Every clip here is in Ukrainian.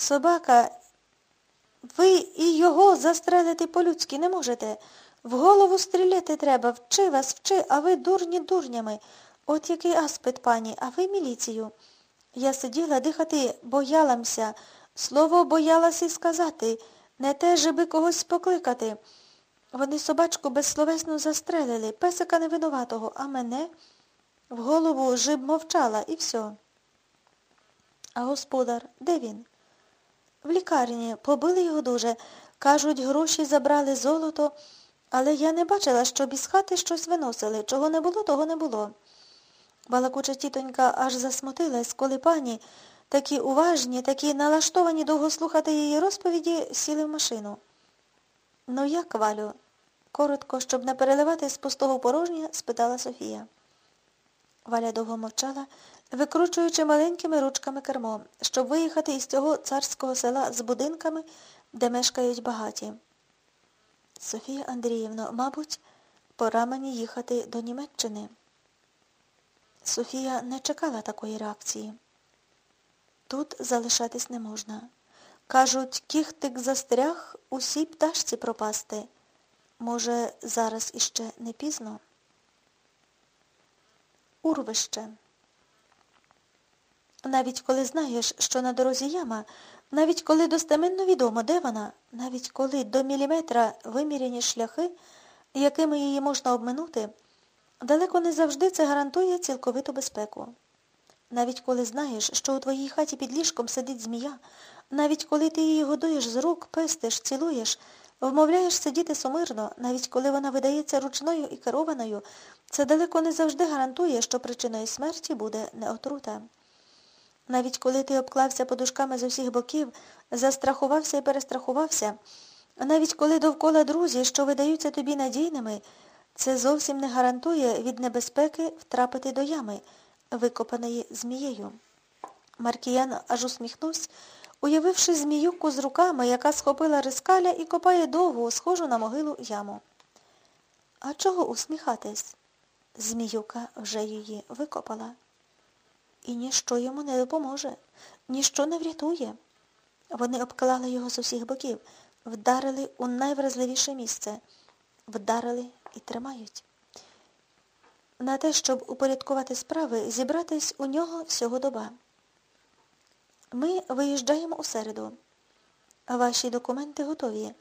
Собака, ви і його застрелити по-людськи не можете. В голову стріляти треба, вчи вас, вчи, а ви дурні дурнями. От який аспид, пані, а ви міліцію. Я сиділа дихати, бояламся. Слово боялась і сказати. Не те, żeby когось покликати. Вони собачку безсловесно застрелили, песика невинуватого, а мене в голову жиб мовчала і все. А господар, де він? В лікарні. Побили його дуже. Кажуть, гроші забрали золото, але я не бачила, щоб із хати щось виносили. Чого не було, того не було. Балакуча тітонька аж засмутилась, коли пані, такі уважні, такі налаштовані довго слухати її розповіді, сіли в машину. Ну як, Валю? Коротко, щоб не переливати з пустого порожнє, спитала Софія. Валя довго мовчала, викручуючи маленькими ручками кермо, щоб виїхати із цього царського села з будинками, де мешкають багаті. Софія Андріївна, мабуть, пора мені їхати до Німеччини. Софія не чекала такої реакції. Тут залишатись не можна. Кажуть, кіхтик застряг, усій пташці пропасти. Може, зараз іще не пізно? Урвище. Навіть коли знаєш, що на дорозі яма, навіть коли достеменно відомо, де вона, навіть коли до міліметра виміряні шляхи, якими її можна обминути, далеко не завжди це гарантує цілковиту безпеку. Навіть коли знаєш, що у твоїй хаті під ліжком сидить змія, навіть коли ти її годуєш з рук, пестиш, цілуєш, вмовляєш сидіти сумирно, навіть коли вона видається ручною і керованою, це далеко не завжди гарантує, що причиною смерті буде не отрута. Навіть коли ти обклався подушками з усіх боків, застрахувався і перестрахувався, навіть коли довкола друзі, що видаються тобі надійними, це зовсім не гарантує від небезпеки втрапити до ями, викопаної змією. Маркіян аж усміхнувся, уявивши зміюку з руками, яка схопила рискаля і копає довгу, схожу на могилу яму. А чого усміхатись? Зміюка вже її викопала. І ніщо йому не допоможе, ніщо не врятує. Вони обклали його з усіх боків, вдарили у найвразливіше місце, вдарили і тримають. На те, щоб упорядкувати справи, зібратись у нього всього доба. Ми виїжджаємо у середу. Ваші документи готові.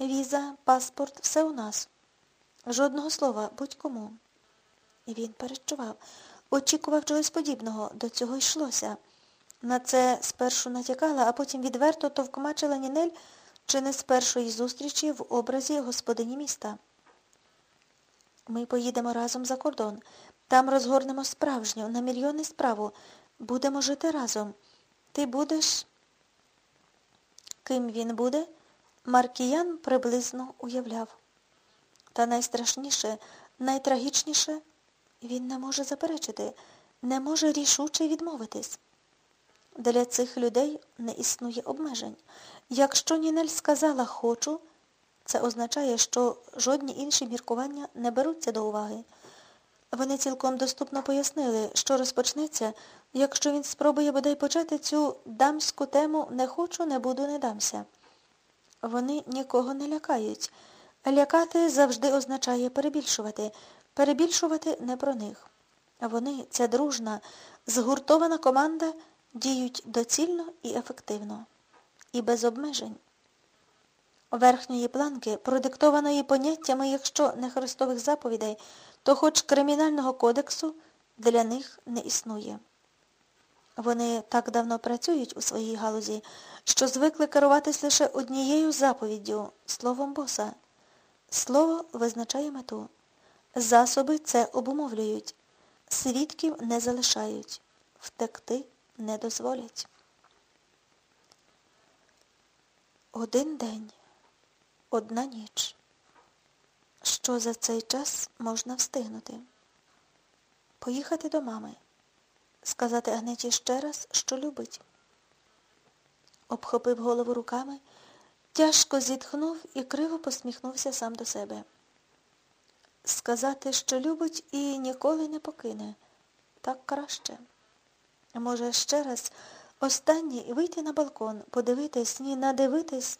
Віза, паспорт, все у нас. Жодного слова, будь-кому. І він перечував. Очікував чогось подібного, до цього йшлося. На це спершу натякала, а потім відверто товкмачила Нінель чи не з першої зустрічі в образі господині міста. Ми поїдемо разом за кордон. Там розгорнемо справжню, на мільйони справу. Будемо жити разом. Ти будеш... Ким він буде? Маркіян приблизно уявляв. Та найстрашніше, найтрагічніше він не може заперечити, не може рішуче відмовитись. Для цих людей не існує обмежень. Якщо Нінель сказала хочу, це означає, що жодні інші міркування не беруться до уваги. Вони цілком доступно пояснили, що розпочнеться, якщо він спробує бодай почати цю дамську тему не хочу, не буду, не дамся. Вони нікого не лякають. Лякати завжди означає перебільшувати. Перебільшувати не про них. Вони, ця дружна, згуртована команда, діють доцільно і ефективно. І без обмежень. Верхньої планки, продиктованої поняттями, якщо не христових заповідей, то хоч кримінального кодексу для них не існує. Вони так давно працюють у своїй галузі, що звикли керуватись лише однією заповіддю словом боса. Слово визначає мету. Засоби це обумовлюють. Свідків не залишають. Втекти не дозволять. Один день, одна ніч. Що за цей час можна встигнути? Поїхати до мами, сказати Агнеті ще раз, що любить. Обхопив голову руками, тяжко зітхнув і криво посміхнувся сам до себе. Сказати, що любить і ніколи не покине. Так краще. Може, ще раз Останнє вийти на балкон, подивитись, ні, надивитись